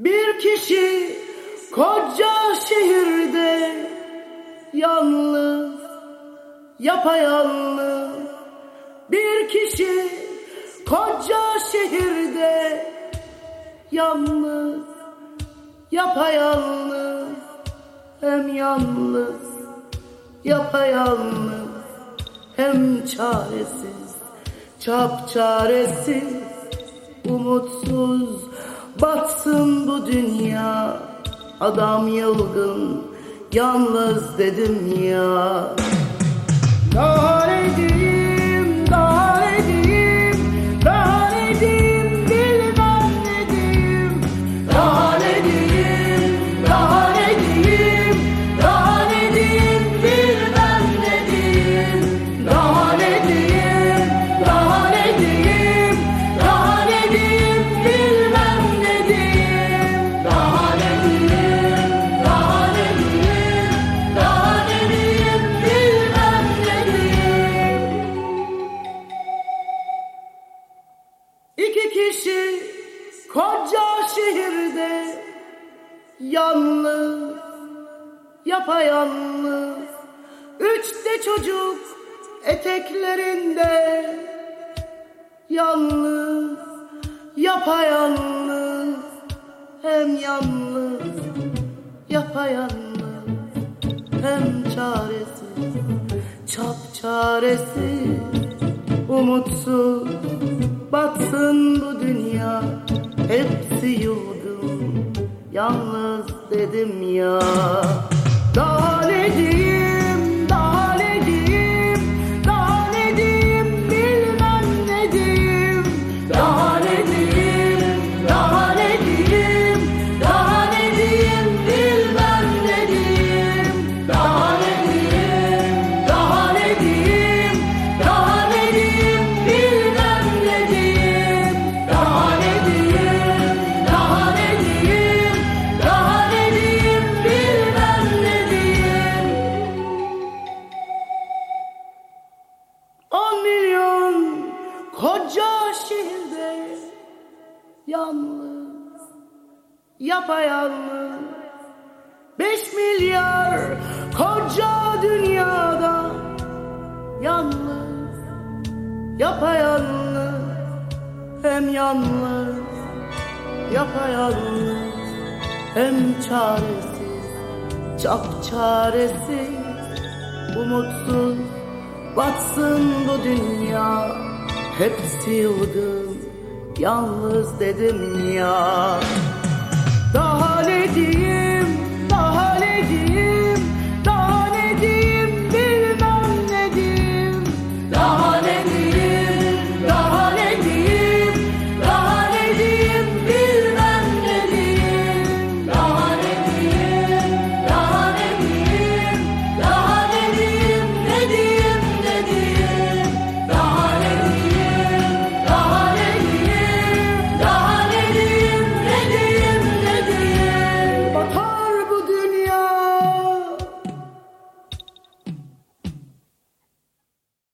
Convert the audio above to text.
Bir kişi koca şehirde yalnız, yapayalnız. Bir kişi koca şehirde yalnız, yapayalnız. Hem yalnız, yapayalnız, hem çaresiz, çap çaresiz, umutsuz batsın bu dünya. Adam yılgın, yalnız dedim ya. Daha koca şehirde yalnız, yapayalnız. Üçte çocuk eteklerinde yalnız, yapayalnız. Hem yalnız, yapayalnız, hem çaresiz, çap çaresiz, umutsuz. Batsın bu dünya hepsi yılgın Yalnız dedim ya koca şehirde yalnız yapayalnız Beş milyar koca dünyada yalnız yapayalnız hem yalnız yapayalnız hem çaresiz çap çaresiz umutsuz batsın bu dünya Hepsi yılgın yalnız dedim ya. Daha ne diyeyim?